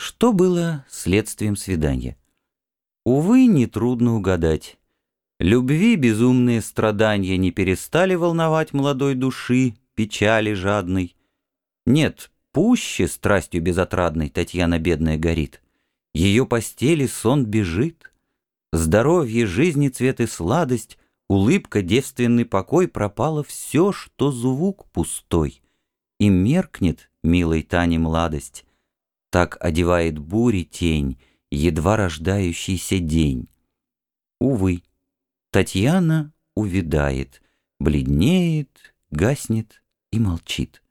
Что было следствием свидания? Увы, нетрудно угадать. Любви безумные страдания не перестали волновать молодой души, печали жадной. Нет, пуще страстью безотрадной Татьяна бедная горит. Ее постели сон бежит. Здоровье, жизни цвет и сладость, улыбка, девственный покой пропало все, что звук пустой. И меркнет, милой Тане, младость, так одевает бури тень, едва рождающийся день. Увы, Татьяна увядает, бледнеет, гаснет и молчит.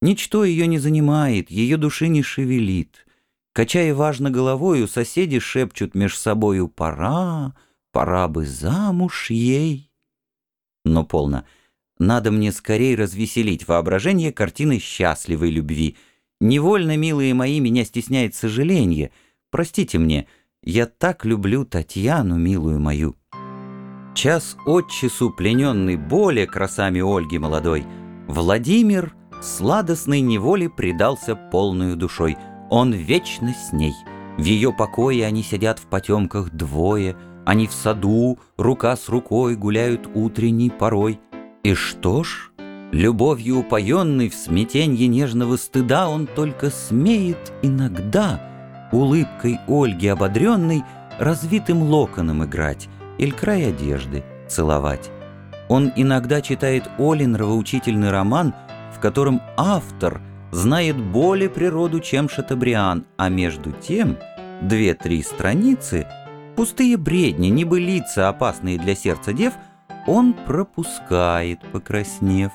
Ничто ее не занимает, ее души не шевелит. Качая важно головою, соседи шепчут меж собою «Пора, пора бы замуж ей». Но полно. Надо мне скорее развеселить воображение картины счастливой любви — Невольно, милые мои, меня стесняет сожаление. Простите мне, я так люблю Татьяну, милую мою. Час от часу плененный более красами Ольги молодой, Владимир сладостной неволе предался полную душой. Он вечно с ней. В ее покое они сидят в потемках двое, Они в саду, рука с рукой, гуляют утренней порой. И что ж, Любовью упоенный в смятенье нежного стыда Он только смеет иногда Улыбкой Ольги ободренной Развитым локоном играть Или край одежды целовать. Он иногда читает Олин нравоучительный роман, в котором автор знает более природу, чем Шатабриан, а между тем две-три страницы, пустые бредни, небылицы, опасные для сердца дев, он пропускает, покраснев.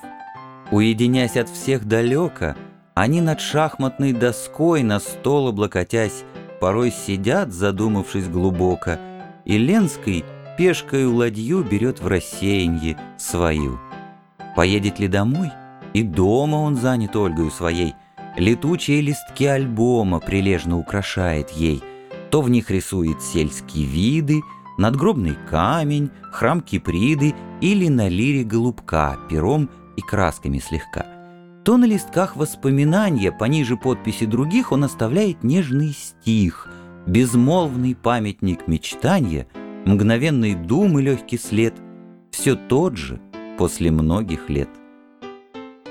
Уединясь от всех далеко, они над шахматной доской на стол облокотясь порой сидят, задумавшись глубоко, и Ленской пешкою ладью берет в рассеянье свою. Поедет ли домой? И дома он занят Ольгою своей. Летучие листки альбома прилежно украшает ей. То в них рисует сельские виды, надгробный камень, храм Киприды или на лире голубка пером и красками слегка, то на листках воспоминания, пониже подписи других, он оставляет нежный стих, безмолвный памятник мечтания, мгновенной думы легкий след, все тот же после многих лет.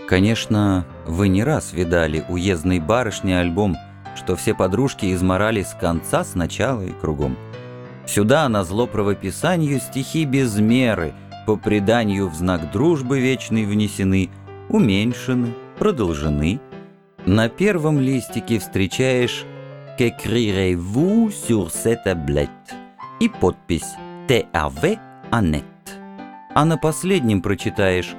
Конечно, вы не раз видали уездной барышни альбом, что все подружки изморали с конца, с начала и кругом. Сюда, на зло правописанию, стихи без меры — по преданию в знак дружбы вечной внесены, уменьшены, продолжены. На первом листике встречаешь «Qu'écrirez-vous sur cette tablette?» и подпись «T.A.V. Annette». А на последнем прочитаешь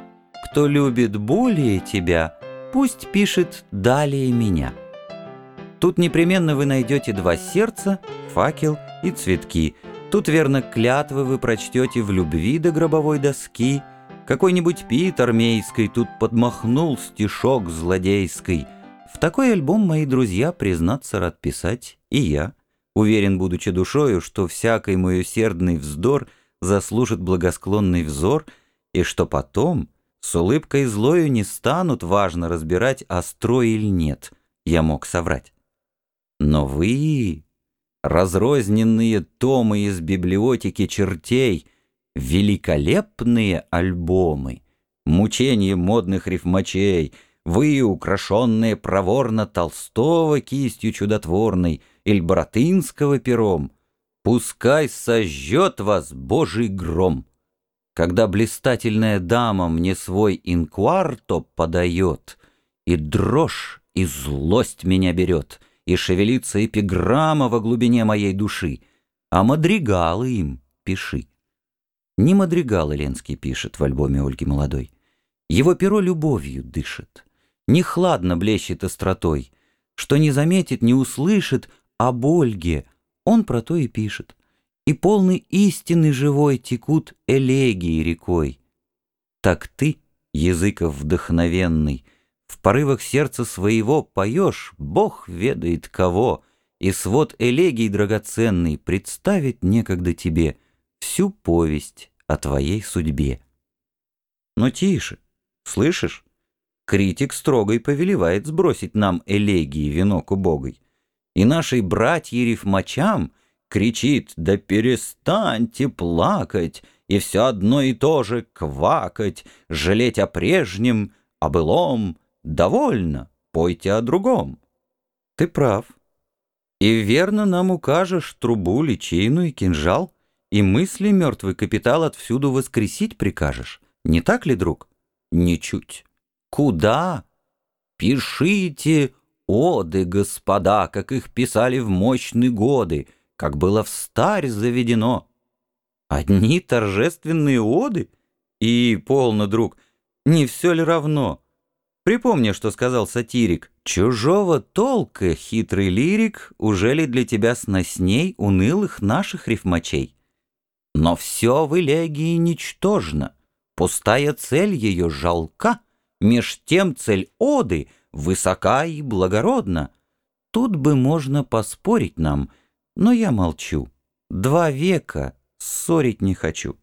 «Кто любит более тебя, пусть пишет далее меня». Тут непременно вы найдете два сердца, факел и цветки – Тут, верно, клятвы вы прочтете в любви до гробовой доски. Какой-нибудь Пит армейский тут подмахнул стишок злодейский. В такой альбом мои друзья, признаться, рад писать и я. Уверен, будучи душою, что всякий мой усердный вздор заслужит благосклонный взор, и что потом с улыбкой злою не станут важно разбирать, остро или нет, я мог соврать. Но вы, разрозненные томы из библиотеки чертей, великолепные альбомы, мучения модных рифмачей, вы, украшенные проворно Толстого кистью чудотворной или Боротынского пером, пускай сожжет вас Божий гром. Когда блистательная дама мне свой инкварто подает, и дрожь, и злость меня берет — и шевелится эпиграмма во глубине моей души, а мадригалы им пиши. Не мадригалы Ленский пишет в альбоме Ольги Молодой. Его перо любовью дышит, не хладно блещет остротой, что не заметит, не услышит об Ольге, он про то и пишет. И полный истины живой текут элегии рекой. Так ты, языков вдохновенный, — в порывах сердца своего поешь, Бог ведает кого, И свод элегий драгоценный Представит некогда тебе Всю повесть о твоей судьбе. Но тише, слышишь? Критик строгой повелевает сбросить нам элегии венок убогой. и нашей братье-рифмачам кричит «Да перестаньте плакать!» и все одно и то же квакать, жалеть о прежнем, о былом, довольно, пойте о другом. Ты прав. И верно нам укажешь трубу, личину и кинжал, и мысли мертвый капитал отвсюду воскресить прикажешь. Не так ли, друг? Ничуть. Куда? Пишите оды, господа, как их писали в мощные годы, как было в старь заведено. Одни торжественные оды? И, полно, друг, не все ли равно? Припомни, что сказал сатирик. Чужого толка, хитрый лирик, уже ли для тебя сносней унылых наших рифмачей? Но все в элегии ничтожно, пустая цель ее жалка, меж тем цель оды высока и благородна. Тут бы можно поспорить нам, но я молчу. Два века ссорить не хочу.